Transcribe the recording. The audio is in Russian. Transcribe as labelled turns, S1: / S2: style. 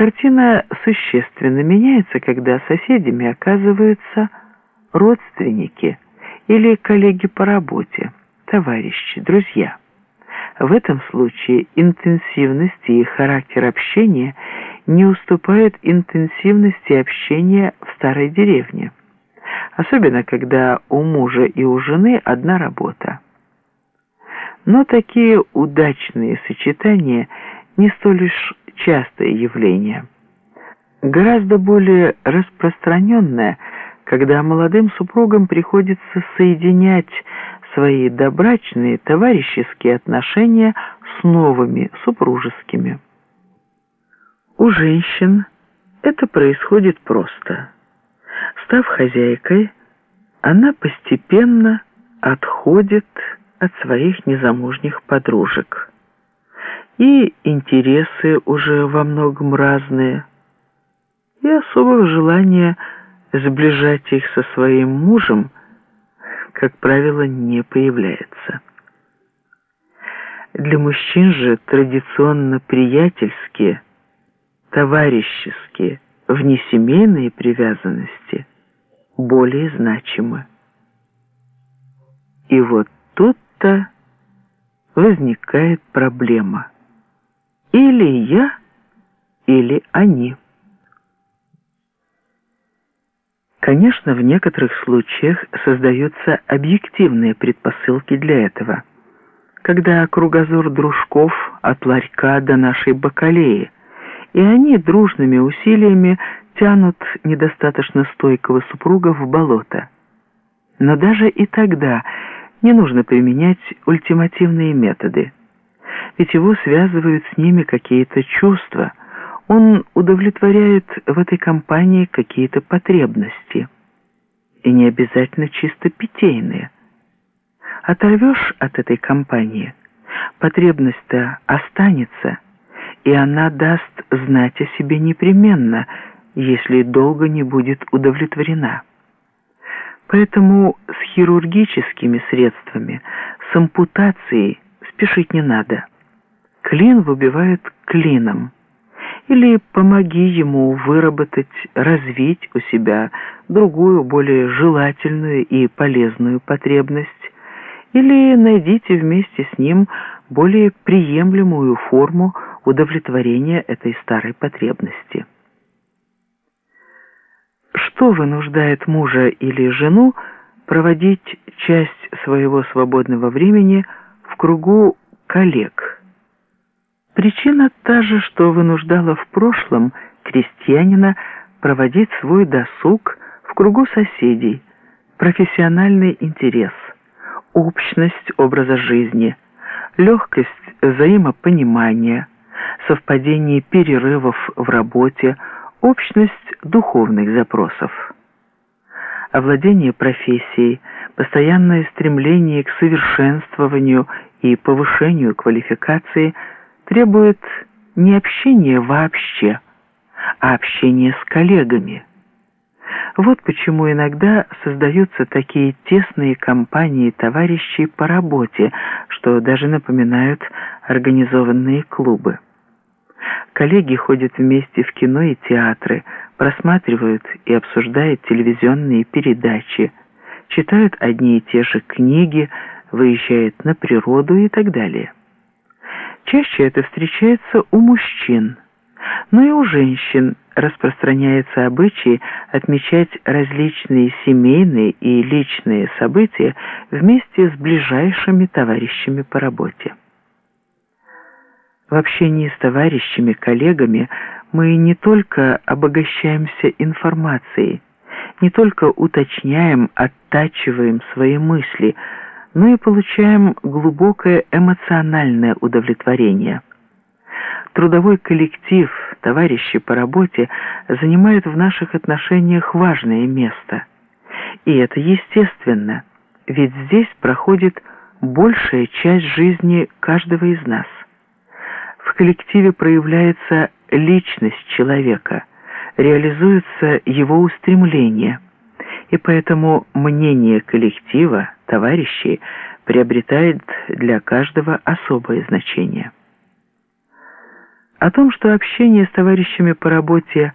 S1: Картина существенно меняется, когда соседями оказываются родственники или коллеги по работе, товарищи, друзья. В этом случае интенсивность и характер общения не уступают интенсивности общения в старой деревне, особенно когда у мужа и у жены одна работа. Но такие удачные сочетания не столь уж частое явление. Гораздо более распространенное, когда молодым супругам приходится соединять свои добрачные товарищеские отношения с новыми супружескими. У женщин это происходит просто. Став хозяйкой, она постепенно отходит от своих незамужних подружек. И интересы уже во многом разные, и особого желания сближать их со своим мужем – как правило, не появляется. Для мужчин же традиционно приятельские, товарищеские, внесемейные привязанности более значимы. И вот тут-то возникает проблема. Или я, или они. Конечно, в некоторых случаях создаются объективные предпосылки для этого. Когда кругозор дружков от ларька до нашей бакалеи, и они дружными усилиями тянут недостаточно стойкого супруга в болото. Но даже и тогда не нужно применять ультимативные методы, ведь его связывают с ними какие-то чувства – он удовлетворяет в этой компании какие-то потребности. И не обязательно чисто питейные. Оторвешь от этой компании, потребность-то останется, и она даст знать о себе непременно, если долго не будет удовлетворена. Поэтому с хирургическими средствами, с ампутацией спешить не надо. Клин выбивают клином. Или помоги ему выработать, развить у себя другую, более желательную и полезную потребность, или найдите вместе с ним более приемлемую форму удовлетворения этой старой потребности. Что вынуждает мужа или жену проводить часть своего свободного времени в кругу коллег – Причина та же, что вынуждала в прошлом крестьянина проводить свой досуг в кругу соседей, профессиональный интерес, общность образа жизни, легкость взаимопонимания, совпадение перерывов в работе, общность духовных запросов. Овладение профессией, постоянное стремление к совершенствованию и повышению квалификации – требует не общения вообще, а общения с коллегами. Вот почему иногда создаются такие тесные компании товарищей по работе, что даже напоминают организованные клубы. Коллеги ходят вместе в кино и театры, просматривают и обсуждают телевизионные передачи, читают одни и те же книги, выезжают на природу и так далее. Чаще это встречается у мужчин, но и у женщин распространяется обычай отмечать различные семейные и личные события вместе с ближайшими товарищами по работе. В общении с товарищами, коллегами мы не только обогащаемся информацией, не только уточняем, оттачиваем свои мысли – но и получаем глубокое эмоциональное удовлетворение. Трудовой коллектив, товарищи по работе занимают в наших отношениях важное место. И это естественно, ведь здесь проходит большая часть жизни каждого из нас. В коллективе проявляется личность человека, реализуются его устремления – и поэтому мнение коллектива, товарищей, приобретает для каждого особое значение. О том, что общение с товарищами по работе